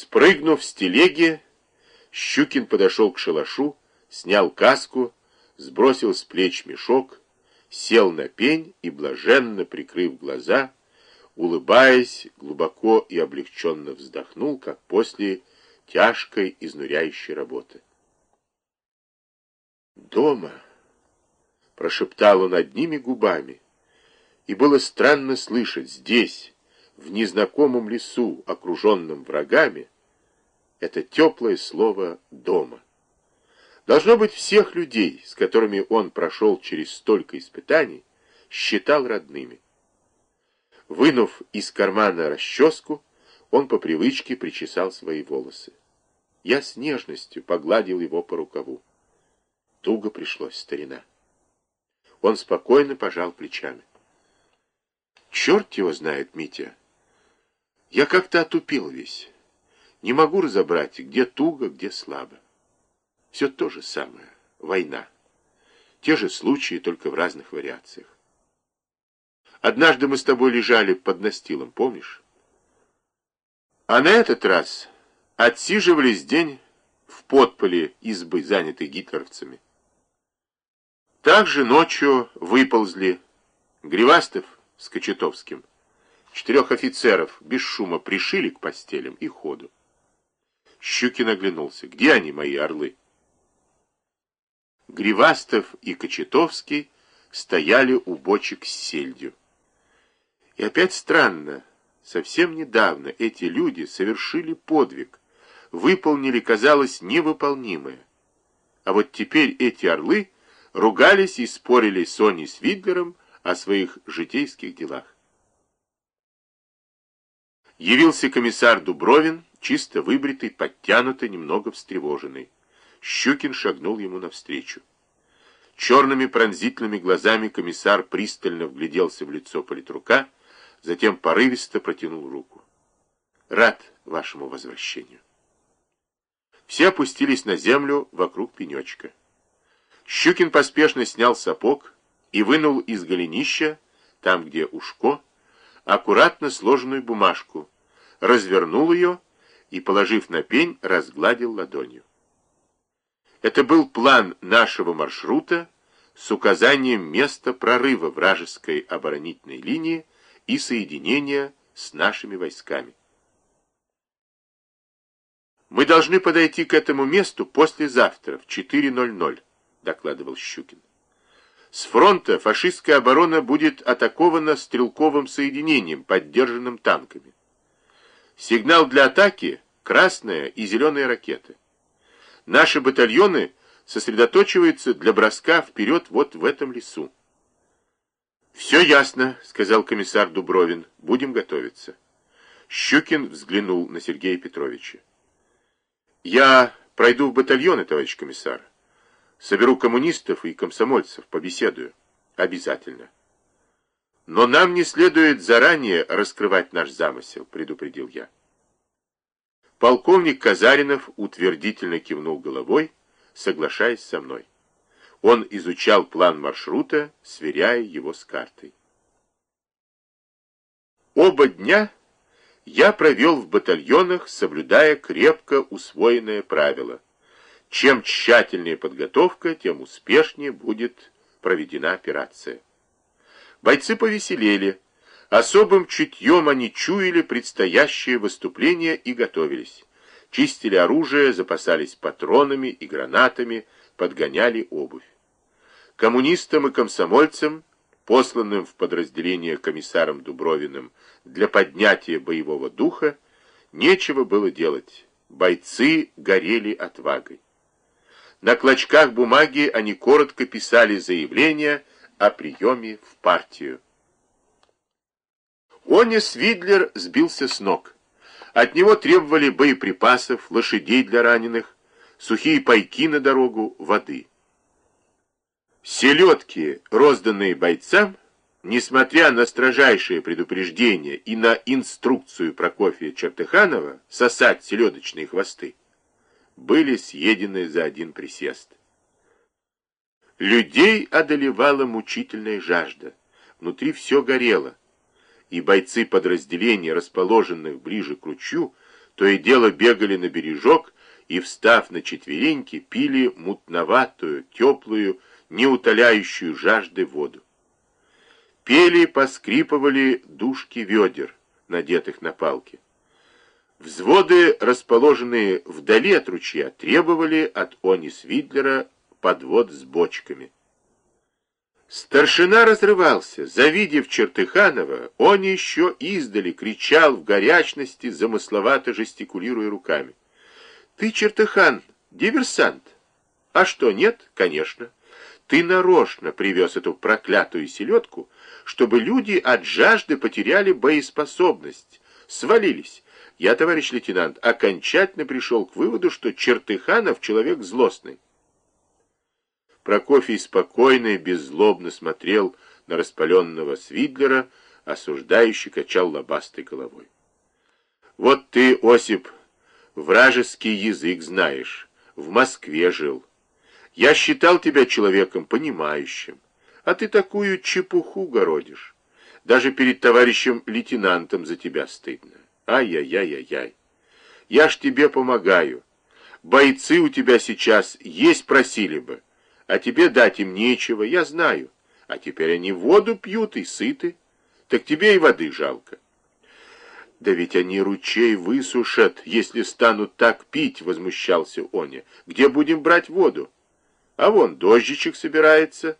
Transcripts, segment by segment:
Спрыгнув с телеги, Щукин подошел к шалашу, снял каску, сбросил с плеч мешок, сел на пень и, блаженно прикрыв глаза, улыбаясь, глубоко и облегченно вздохнул, как после тяжкой, изнуряющей работы. «Дома!» — прошептал он одними губами, и было странно слышать здесь, в незнакомом лесу, окруженном врагами, это теплое слово «дома». Должно быть, всех людей, с которыми он прошел через столько испытаний, считал родными. Вынув из кармана расческу, он по привычке причесал свои волосы. Я с нежностью погладил его по рукаву. Туго пришлось, старина. Он спокойно пожал плечами. Черт его знает, Митя. Я как-то отупил весь. Не могу разобрать, где туго, где слабо. Все то же самое. Война. Те же случаи, только в разных вариациях. Однажды мы с тобой лежали под настилом, помнишь? А на этот раз отсиживались день в подполе избы, занятой гитлеровцами. Также ночью выползли Гривастов с Кочетовским. Четырех офицеров без шума пришили к постелям и ходу. Щукин оглянулся. Где они, мои орлы? Гривастов и Кочетовский стояли у бочек с сельдью. И опять странно, совсем недавно эти люди совершили подвиг, выполнили, казалось, невыполнимое. А вот теперь эти орлы ругались и спорили с Соней с Видлером о своих житейских делах. Явился комиссар Дубровин, чисто выбритый, подтянутый, немного встревоженный. Щукин шагнул ему навстречу. Черными пронзительными глазами комиссар пристально вгляделся в лицо политрука, затем порывисто протянул руку. «Рад вашему возвращению». Все опустились на землю вокруг пенечка. Щукин поспешно снял сапог и вынул из голенища, там, где ушко, аккуратно сложенную бумажку, развернул ее и, положив на пень, разгладил ладонью. Это был план нашего маршрута с указанием места прорыва вражеской оборонительной линии и соединения с нашими войсками. «Мы должны подойти к этому месту послезавтра в 4.00», докладывал Щукин. С фронта фашистская оборона будет атакована стрелковым соединением, поддержанным танками. Сигнал для атаки – красная и зеленая ракеты. Наши батальоны сосредоточиваются для броска вперед вот в этом лесу. «Все ясно», — сказал комиссар Дубровин. «Будем готовиться». Щукин взглянул на Сергея Петровича. «Я пройду в батальоны, товарищ комиссар. Соберу коммунистов и комсомольцев, побеседую. Обязательно. Но нам не следует заранее раскрывать наш замысел, предупредил я. Полковник Казаринов утвердительно кивнул головой, соглашаясь со мной. Он изучал план маршрута, сверяя его с картой. Оба дня я провел в батальонах, соблюдая крепко усвоенное правило – чем тщательнее подготовка, тем успешнее будет проведена операция. Бойцы повеселели. Особым чутьем они чуяли предстоящее выступление и готовились. Чистили оружие, запасались патронами и гранатами, подгоняли обувь. Коммунистам и комсомольцам, посланным в подразделение комиссаром Дубровиным для поднятия боевого духа, нечего было делать. Бойцы горели отвагой. На клочках бумаги они коротко писали заявление о приеме в партию. Онис Видлер сбился с ног. От него требовали боеприпасов, лошадей для раненых, сухие пайки на дорогу, воды. Селедки, розданные бойцам, несмотря на строжайшее предупреждение и на инструкцию Прокофия Чертыханова сосать селедочные хвосты, были съедены за один присест. Людей одолевала мучительная жажда. Внутри все горело, и бойцы подразделений, расположенных ближе к ручью, то и дело бегали на бережок и, встав на четвереньки, пили мутноватую, теплую, не утоляющую жажды воду. Пели поскрипывали дужки ведер, надетых на палки. Взводы, расположенные вдали от ручья, требовали от Они Свидлера подвод с бочками. Старшина разрывался. Завидев Чертыханова, он еще издали кричал в горячности, замысловато жестикулируя руками. «Ты, Чертыхан, диверсант!» «А что, нет? Конечно. Ты нарочно привез эту проклятую селедку, чтобы люди от жажды потеряли боеспособность, свалились. Я, товарищ лейтенант, окончательно пришел к выводу, что Чертыханов человек злостный. Прокофий спокойно и беззлобно смотрел на распаленного Свидлера, осуждающий качал лобастой головой. «Вот ты, Осип, вражеский язык знаешь, в Москве жил. Я считал тебя человеком понимающим, а ты такую чепуху городишь. Даже перед товарищем лейтенантом за тебя стыдно. Ай-яй-яй-яй-яй. Я ж тебе помогаю. Бойцы у тебя сейчас есть просили бы а тебе дать им нечего, я знаю. А теперь они воду пьют и сыты. Так тебе и воды жалко. Да ведь они ручей высушат, если станут так пить, возмущался Оня. Где будем брать воду? А вон дождичек собирается.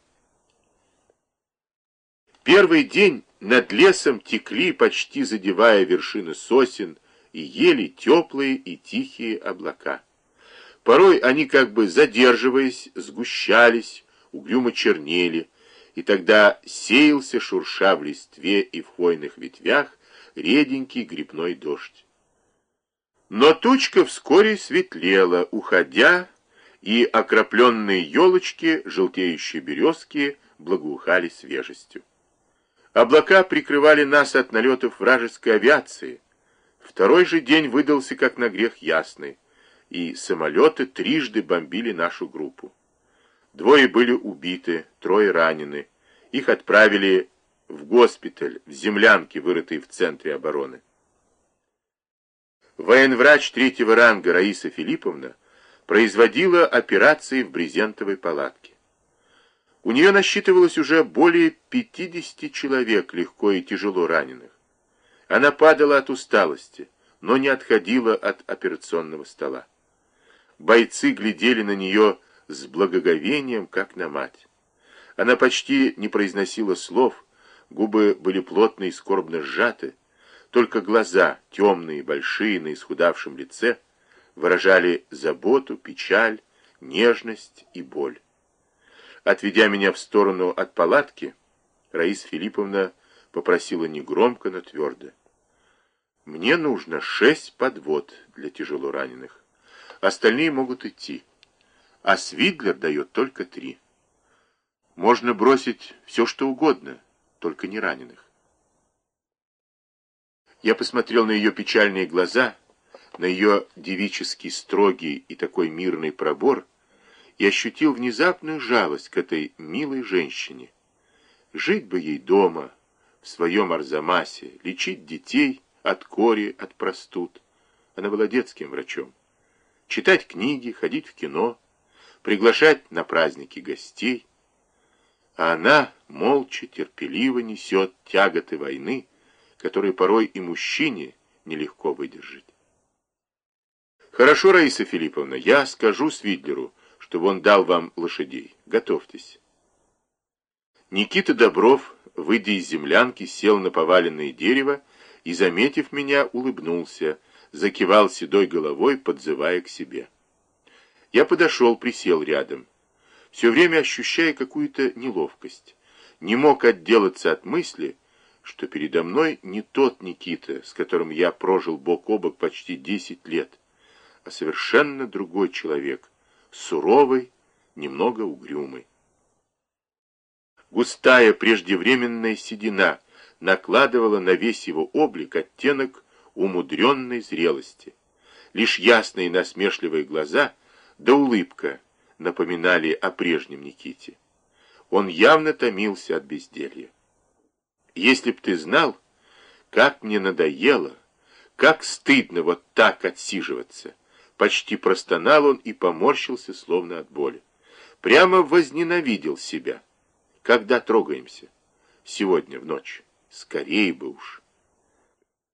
Первый день над лесом текли, почти задевая вершины сосен, и ели теплые и тихие облака. Порой они, как бы задерживаясь, сгущались, угрюмо чернели, и тогда сеялся, шурша в листве и в хвойных ветвях, реденький грибной дождь. Но тучка вскоре светлела, уходя, и окропленные елочки, желтеющие березки, благоухали свежестью. Облака прикрывали нас от налетов вражеской авиации. Второй же день выдался, как на грех ясный и самолеты трижды бомбили нашу группу. Двое были убиты, трое ранены. Их отправили в госпиталь, в землянки, вырытые в центре обороны. Военврач третьего ранга Раиса Филипповна производила операции в брезентовой палатке. У нее насчитывалось уже более 50 человек легко и тяжело раненых. Она падала от усталости, но не отходила от операционного стола. Бойцы глядели на нее с благоговением, как на мать. Она почти не произносила слов, губы были плотно и скорбно сжаты, только глаза, темные, большие, на исхудавшем лице, выражали заботу, печаль, нежность и боль. Отведя меня в сторону от палатки, Раиса Филипповна попросила негромко, но твердо. «Мне нужно шесть подвод для тяжелораненых остальные могут идти. А Свидлер дает только три. Можно бросить все, что угодно, только не раненых. Я посмотрел на ее печальные глаза, на ее девический строгий и такой мирный пробор, и ощутил внезапную жалость к этой милой женщине. Жить бы ей дома, в своем Арзамасе, лечить детей от кори, от простуд. Она была детским врачом читать книги, ходить в кино, приглашать на праздники гостей. А она молча, терпеливо несет тяготы войны, которые порой и мужчине нелегко выдержать. Хорошо, Раиса Филипповна, я скажу Свидлеру, чтобы он дал вам лошадей. Готовьтесь. Никита Добров, выйдя из землянки, сел на поваленное дерево и, заметив меня, улыбнулся, закивал седой головой, подзывая к себе. Я подошел, присел рядом, все время ощущая какую-то неловкость. Не мог отделаться от мысли, что передо мной не тот Никита, с которым я прожил бок о бок почти десять лет, а совершенно другой человек, суровый, немного угрюмый. Густая преждевременная седина накладывала на весь его облик оттенок умудренной зрелости. Лишь ясные насмешливые глаза да улыбка напоминали о прежнем Никите. Он явно томился от безделья. Если б ты знал, как мне надоело, Как стыдно вот так отсиживаться. Почти простонал он и поморщился, словно от боли. Прямо возненавидел себя. Когда трогаемся? Сегодня в ночь. Скорее бы уж.